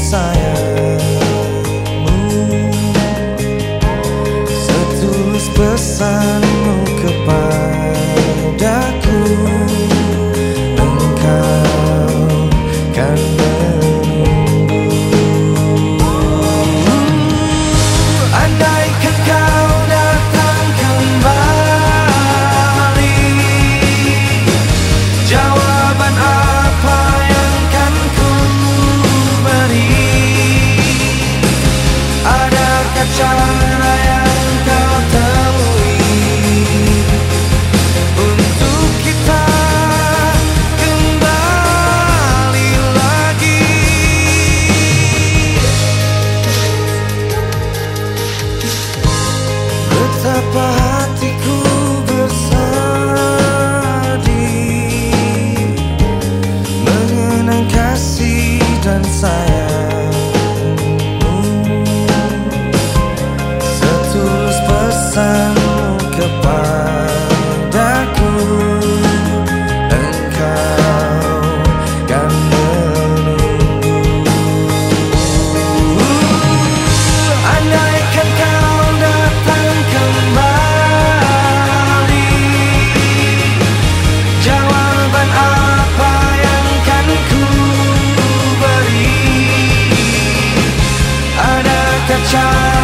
sayangmu. Setulus pesanmu kepadaku Engkau kan cintamu Engkau kan menunggu. Kau datang kembali Jawaban apa yang kan ku beri? Adakah